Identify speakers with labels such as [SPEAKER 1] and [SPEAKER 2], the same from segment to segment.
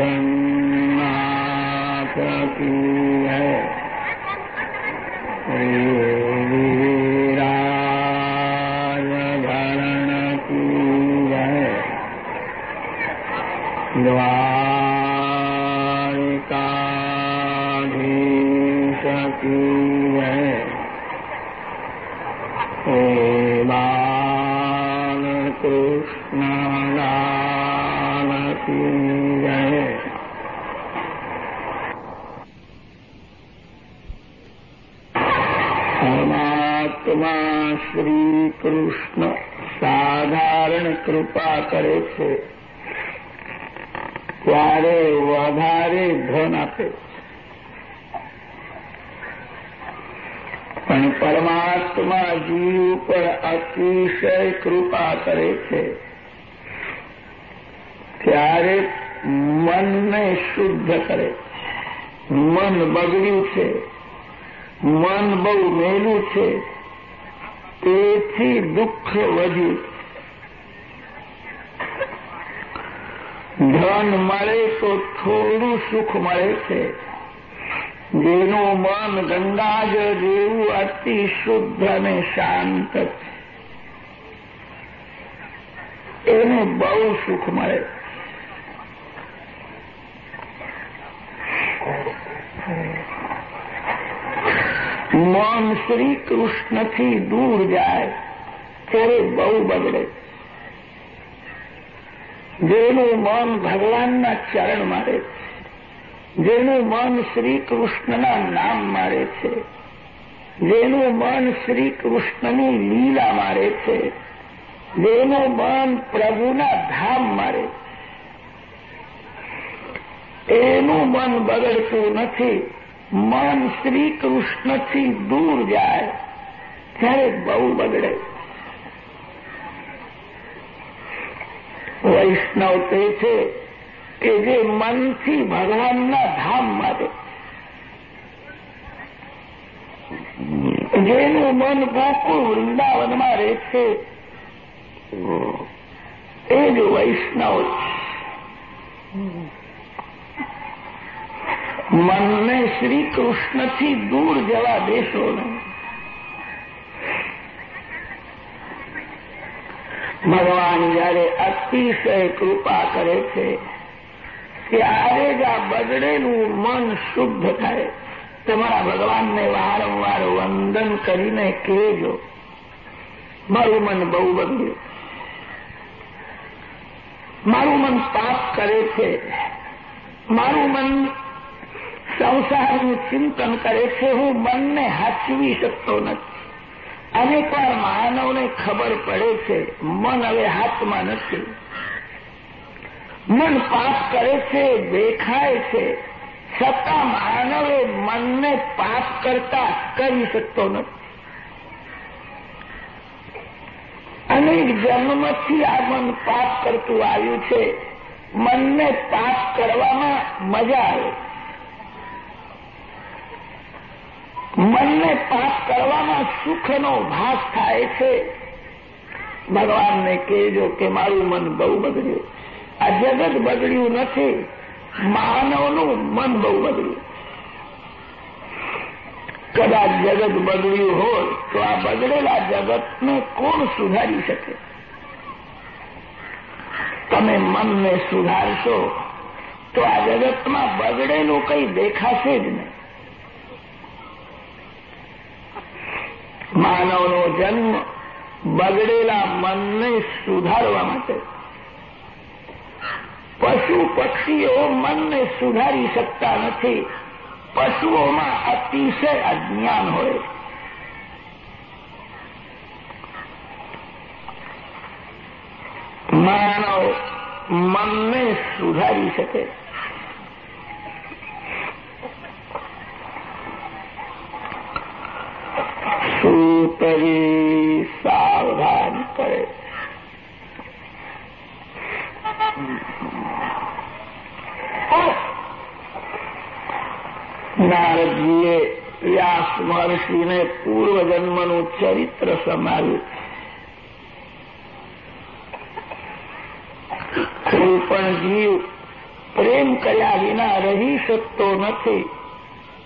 [SPEAKER 1] जगन्नाथ પરમાત્મા શ્રી કૃષ્ણ સાધારણ કૃપા કરે છે ત્યારે વધારે ધન આપે પણ પરમાત્મા જીવ પર અતિશય કૃપા કરે છે ત્યારે મનને શુદ્ધ કરે મન બગડ્યું છે મન બહુ મેલું છે તેથી દુઃખ વધ્યું. ધન મળે તો થોડું સુખ મળે છે. જેનું મન ગંગાજ જેવું અતિ શુદ્ધ અને શાંત છે. એને બહુ સુખ મળે મન શ્રી કૃષ્ણથી દૂર જાય, ત્યારે બહુ બગડે. જેનું મન ભગવાનના ચરણ મારે છે, જેનું મન શ્રી કૃષ્ણના નામ મારે છે, જેનું મન શ્રી કૃષ્ણની લીલા મારે છે, જેનું મન પ્રભુના ધામ મારે એનું મન બગડતું નથી. મન શ્રી કૃષ્ણથી દૂર જાય, ત્યારે બહુ બગડે. વૈષ્ણવ તે છે કે જે મનથી ભગવાનના ધામ માટે જેનું મન ગોકુળ વૃંદાવનમાં રહે છે, એ જ વૈષ્ણવ મનને શ્રી કૃષ્ણથી દૂર જવા દેશો નહીં ભગવાન જયારે અતિશય કૃપા કરે છે, ત્યારે જ આ બગડેલું મન શુદ્ધ થાય. તમારા ભગવાનને વારંવાર વંદન કરીને કહેજો. મારું મન બહુ બગડ્યું મારું મન પાપ કરે છે. મારું મન સંસારનું ચિંતન કરે છે, હું મનને હાચવી શકતો નથી. અનેક વાર માનવને ખબર પડે છે, મન હવે હાથમાં નથી. મન પાપ કરે છે, દેખાય છે, છતાં માનવે મનને પાપ કરતા કરી શકતો નથી. અનેક જન્મથી આ મન પાપ કરતું આવ્યું છે, મનને પાપ કરવામાં મજા આવે મનને પાપ કરવામાં સુખનો ભાસ થાય છે. ભગવાનને કહેજો કે મારું મન બહુ બગડ્યું. આ જગત બગડ્યું નથી, માનવનું મન બહુ બગડ્યું. કદાચ જગત બગડ્યું હોય, તો આ બગડેલા જગતને કોણ સુધારી શકે? તમે મનને સુધારશો, તો આ જગતમાં બગડેલું કંઈ દેખાશે જ નહીં. માનવનો જન્મ બગડેલા મનને સુધારવા માટે. પશુ પક્ષીઓ મનને સુધારી શકતા નથી. પશુઓમાં અતિશય અજ્ઞાન હોય. માનવ મનને સુધારી શકે. સૂતરી સાવધાન કરે. નારદજીએ વ્યાસ મહર્ષિને પૂર્વજન્મનું ચરિત્ર સમાવ્યું. કોઈ પણ જીવ પ્રેમ કર્યા વિના રહી શકતો નથી.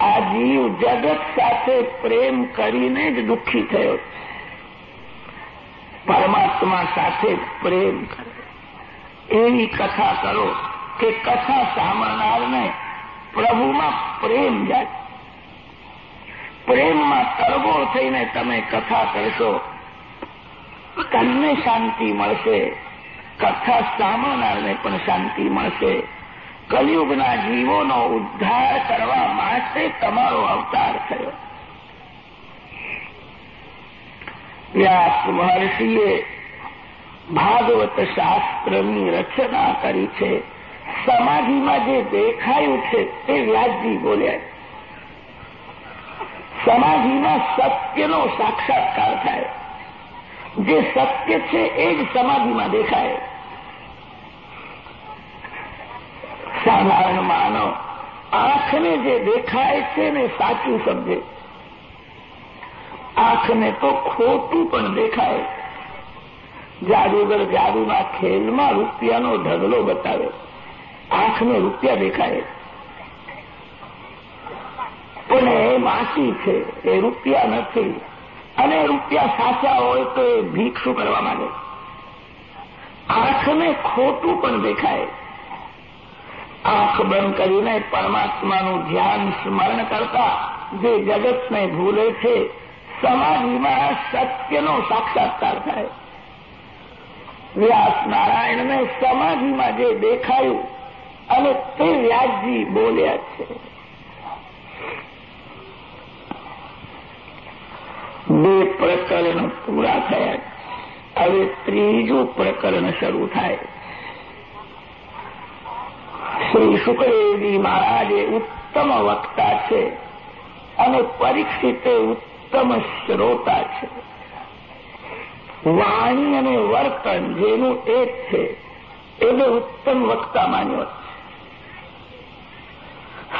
[SPEAKER 1] આ જીવ જગત સાથે પ્રેમ કરીને જ દુઃખી થયો. પરમાત્મા સાથે પ્રેમ કરે. એવી કથા કરો કે કથા સાંભળનારને પ્રભુમાં પ્રેમ જાય. પ્રેમમાં તરબોળ થઈને તમે કથા કરશો, તમને શાંતિ મળશે. કથા સાંભળનારને પણ શાંતિ મળશે. કલયુગના જીવોનો ઉદ્ધાર કરવા માટે તમારો અવતાર થયો. વ્યાસ મહર્ષિએ ભાગવત શાસ્ત્રની રચના કરી છે. સમાધિમાં જે દેખાયું છે તે વ્યાસજી બોલ્યા સમાધિમાં સત્યનો સાક્ષાત્કાર થાય. જે સત્ય છે એ જ સમાધિમાં દેખાય. સાધારણ માનો. આંખને જે દેખાય છે ને સાચું સમજે. આંખને તો ખોટું પણ દેખાય. જાદુગર જાદુના ખેલમાં રૂપિયાનો ઢગલો બતાવે. આંખને રૂપિયા દેખાય. પણ એ માસી છે, એ રૂપિયા નથી. અને રૂપિયા સાચા હોય તો એ શું કરવા માંગે. આંખને ખોટું પણ દેખાય. આંખ બંધ કરીને પરમાત્માનું ધ્યાન સ્મરણ કરતા જે જગતને ભૂલે છે, સમાધિમાં સત્યનો સાક્ષાત્કાર થાય. વ્યાસ નારાયણને સમાધિમાં જે દેખાયું અને તે વ્યાસજી બોલ્યા છે. બે પ્રકરણ પૂરા થયા. હવે ત્રીજું પ્રકરણ શરૂ થાય. શ્રી સુખદેવજી મહારાજે ઉત્તમ વક્તા છે અને પરીક્ષિતે ઉત્તમ શ્રોતા છે. વાણી અને વર્તન જેનું એક છે, એને ઉત્તમ વક્તા માન્યો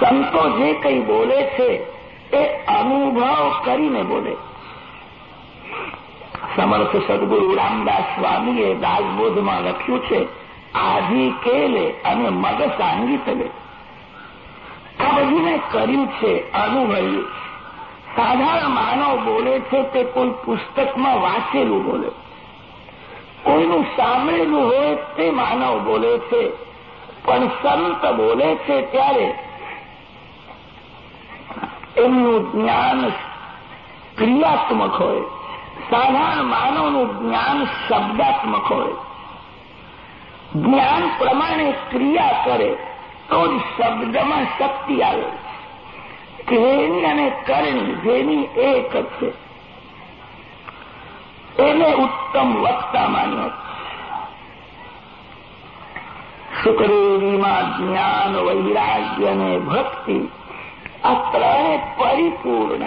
[SPEAKER 1] સંતો જે કંઈ બોલે છે, એ અનુભવ કરીને બોલે સમર્થ સદગુરુ રામદાસ સ્વામીએ દાસબોધમાં લખ્યું છે આધી કેલે અને મગ સાંગીતલે આ બધું મેં કર્યું છે અનુભવ્યું સાધારણ માનવ બોલે છે તે કોઈ પુસ્તકમાં વાંચેલું બોલે. કોઈનું સાંભળેલું હોય તે માનવ બોલે છે. પણ સંત બોલે છે ત્યારે એમનું જ્ઞાન ક્રિયાત્મક હોય. સાધારણ માનવનું જ્ઞાન શબ્દાત્મક હોય. જ્ઞાન પ્રમાણે ક્રિયા કરે, તો જ શબ્દમાં શક્તિ આવે. ક્રેણી અને કરણી જેની એક છે. એને ઉત્તમ વક્તા માન્યો શુક્રેવીમાં જ્ઞાન, વૈરાગ્ય અને ભક્તિ આ ત્રણે પરિપૂર્ણ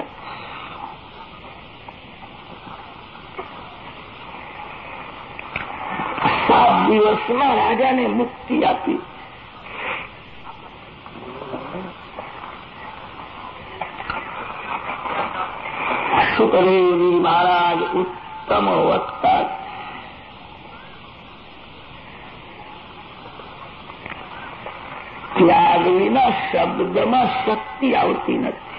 [SPEAKER 1] સાત દિવસમાં રાજાને મુક્તિ આપી. સુખદેવજી મહારાજ ઉત્તમ વક્તા. ત્યાગ વિના શબ્દમાં શક્તિ આવતી નથી.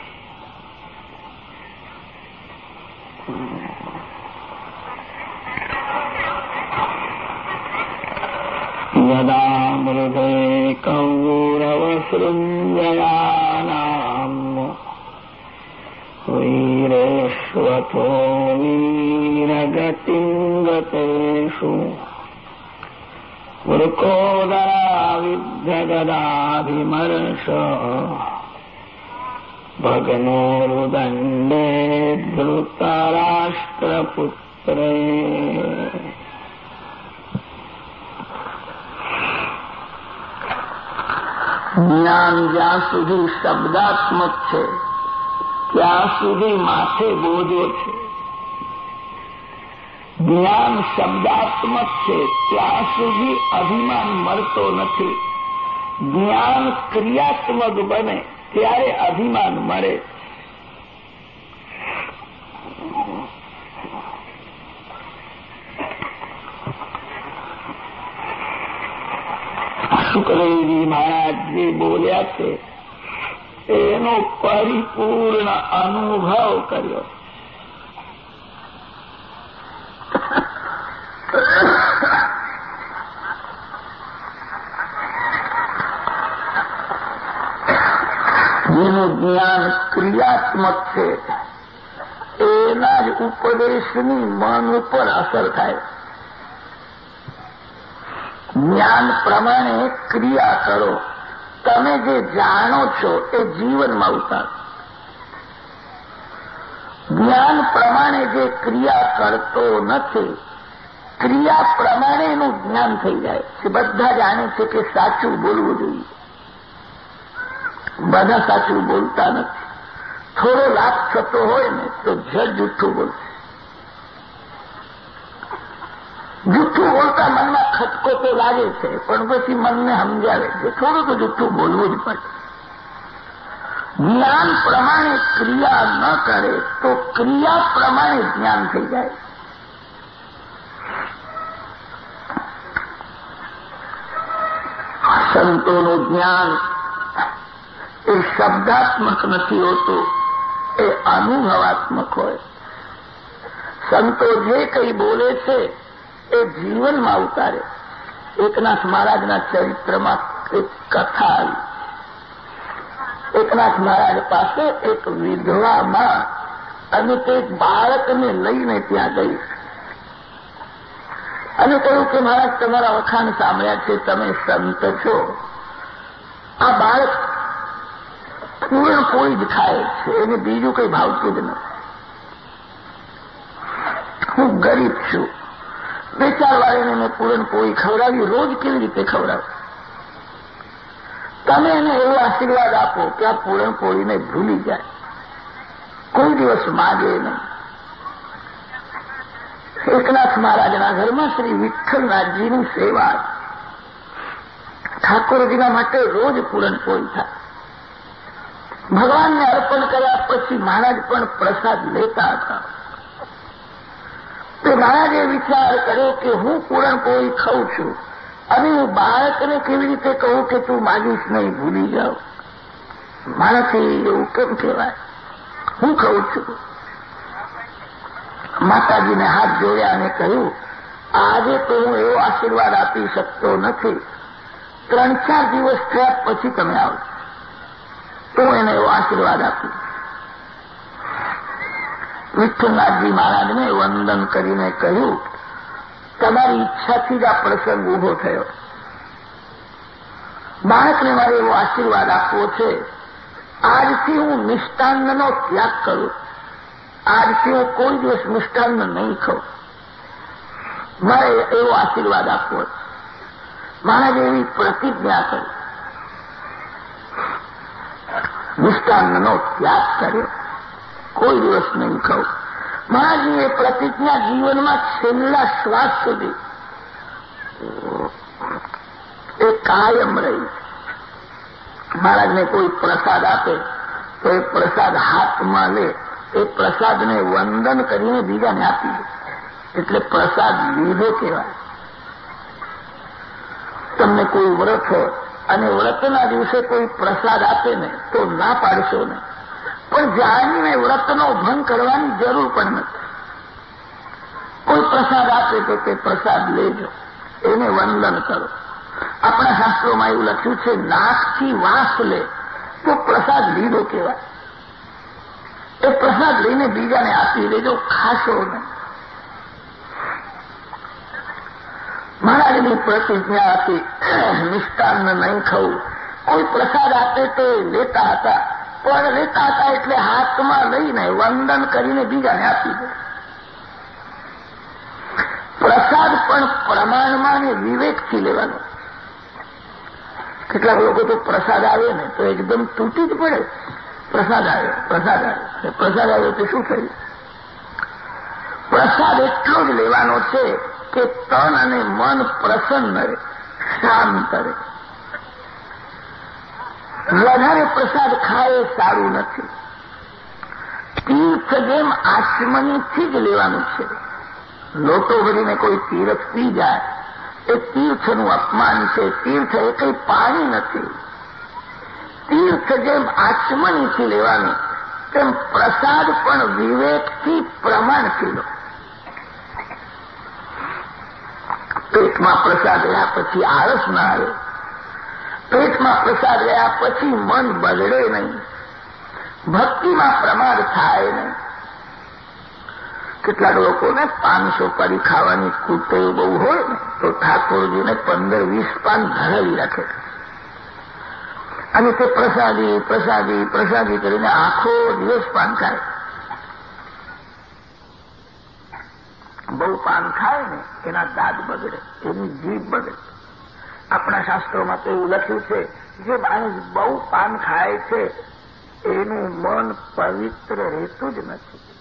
[SPEAKER 1] शृङ्गयानाम् वीरेष्वथो वीरगतिम् गतेषु वृकोदराविद्यगदाभिमर्श भगनोरुदण्डे धृतराष्ट्रपुत्रे જ્ઞાન જ્યાં સુધી શબ્દાત્મક છે, ત્યાં સુધી માથે બોજો છે. જ્ઞાન શબ્દાત્મક છે, ત્યાં સુધી અભિમાન મળતો નથી. જ્ઞાન ક્રિયાત્મક બને, ત્યારે અભિમાન મળે. સુખદેવજી મહારાજ બોલ્યા છે. એનો પરિપૂર્ણ અનુભવ કર્યો. જેનું જ્ઞાન ક્રિયાત્મક છે, એના જ ઉપદેશની મન ઉપર અસર થાય. જ્ઞાન પ્રમાણે ક્રિયા કરો. તમે જે જાણો છો એ જીવનમાં ઉતારો. જ્ઞાન પ્રમાણે જે ક્રિયા કરતો નથી, ક્રિયા પ્રમાણે એનું જ્ઞાન થઈ જાય છે. બધા જાણે છે કે સાચું બોલવું જોઈએ. બધા સાચું બોલતા નથી. થોડો લાભ થતો હોય ને તો જજ જુઠ્ઠું બોલશે. જુઠ્ઠું બોલતા મનમાં ખટકો તો લાગે છે. પણ પછી મનને સમજાવે છે. થોડું તો જુઠ્ઠું બોલવું જ પડે. જ્ઞાન પ્રમાણે ક્રિયા ન કરે તો ક્રિયા પ્રમાણે જ્ઞાન થઈ જાય. સંતોનું જ્ઞાન એ શબ્દાત્મક નથી હોતું, એ અનુભવાત્મક હોય. સંતો જે કંઈ બોલે છે એ જીવનમાં ઉતારે. એકનાથ મહારાજના ચરિત્રમાં એક કથા આવી. એકનાથ મહારાજ પાસે એક વિધવામાં અને તે બાળકને લઈને ત્યાં ગઈ. અને કહ્યું કે મહારાજ, તમારા વખાણ સાંભળ્યા છે, તમે સંત છો. આ બાળક પૂર્ણ કોઈ જ ખાય છે, એને બીજું કઈ ભાવતું જ નથી. હું ગરીબ છું. બે ચાર વાર મેં પૂરણપોળી ખવડાવી, રોજ કેવી રીતે ખવડાવું? તમે એને એવો આશીર્વાદ આપો કે આ પૂરણપોળીને ભૂલી જાય. કોઈ દિવસ માગે નહીં. એકનાથ મહારાજના ઘરમાં શ્રી વિઠ્ઠલનાથજીની સેવા. ઠાકોરજીના માટે રોજ પૂરણપોળી થાય. ભગવાનને અર્પણ કર્યા પછી મહારાજ પણ પ્રસાદ લેતા હતા. મહારાજે વિચાર કર્યો કે હું પૂરણપોળી ખાઉં છું. અને બાળકને કેવી રીતે કહું કે તું માગીશ નહીં, ભૂલી જાઓ મારાથી એવું કેમ કહેવાય? હું કહું છું. માતાજીને હાથ જોડ્યા અને કહ્યું, આજે તો હું એવો આશીર્વાદ આપી શકતો નથી. ત્રણ ચાર દિવસ થયા પછી તમે આવો તો એને એવો આશીર્વાદ આપું વિઠ્ઠલનાથજી મહારાજને વંદન કરીને કહ્યું, તમારી ઈચ્છાથી જ આ પ્રસંગ ઊભો થયો. બાળકને મારે એવો આશીર્વાદ આપવો છે. આજથી હું મિષ્ટાન્નનો ત્યાગ કરું. આજથી હું કોઈ દિવસ મિષ્ટાન્ન નહીં ખાઉં. મારે એવો આશીર્વાદ આપવો છે. મહારાજે એવી પ્રતિજ્ઞા કરી. મિષ્ટાન્નનો ત્યાગ કર્યો. કોઈ દિવસ નહીં ખાઉં મહારાજની એ પ્રતિજ્ઞા જીવનમાં છેલ્લા શ્વાસ સુધી. એ કાયમ રહી. મહારાજને કોઈ પ્રસાદ આપે, તો એ પ્રસાદ હાથમાં લે. એ પ્રસાદને વંદન કરીને બીજાને આપી દે. એટલે પ્રસાદ લીધો કહેવાય. તમને કોઈ વ્રત હોય અને વ્રતના દિવસે કોઈ પ્રસાદ આપે ને, તો ના પાડશો ને. પણ જાણીને વ્રતનો ભંગ કરવાની જરૂર પણ નથી. કોઈ પ્રસાદ આપે તો તે પ્રસાદ લેજો. એને વંદન કરો. આપણા શાસ્ત્રોમાં એવું લખ્યું છે નાકથી વાસ લે. તો પ્રસાદ લીધો કહેવાય. એ પ્રસાદ લઈને બીજાને આપી દેજો, ખાશો નહીં. મહારાજની પ્રતિજ્ઞા હતી નિષ્ઠાન નહીં ખાવું કોઈ પ્રસાદ આપે તો લેતા હતા. પણ લેતા હતા એટલે હાથમાં લઈને વંદન કરીને બીજાને આપી દે. પ્રસાદ પણ પ્રમાણમાં ને વિવેકથી લેવાનો. કેટલાક લોકો તો પ્રસાદ આવે ને તો એકદમ તૂટી જ પડે. પ્રસાદ આવ્યો પ્રસાદ આવે. પ્રસાદ આવ્યો તો શું થયું? પ્રસાદ એટલો જ લેવાનો છે કે તન અને મન પ્રસન્ન રહે, શાંત રહે. વધારે પ્રસાદ ખાય સારું નથી. તીર્થ જેમ આચમનીથી જ લેવાનું છે. લોટો ભરીને કોઈ તીરથ પી જાય, એ તીર્થનું અપમાન છે. તીર્થ એ કંઈ પાણી નથી. તીર્થ જેમ આચમનીથી લેવાનું, તેમ પ્રસાદ પણ વિવેકથી પ્રમાણથી લો. પેટમાં પ્રસાદ રહ્યા પછી આળસ ના આવે. પેટમાં પ્રસાદ રહ્યા પછી મન બગડે નહીં. ભક્તિમાં પ્રમાદ થાય નહીં. કેટલાક લોકોને પાંચસો સોપારી ખાવાની કુટેવ બહુ હોય તો ઠાકોરજીને પંદર વીસ પાન ધરાવી રાખે. અને તે પ્રસાદી પ્રસાદી પ્રસાદી કરીને આખો દિવસ પાન ખાય. બહુ પાન ખાય ને, એના દાંત બગડે, એની જીભ બગડે. આપણા શાસ્ત્રોમાં તો એવું લખ્યું છે, જે માણસ બહુ પાન ખાય છે, એનું મન પવિત્ર રહેતું જ નથી.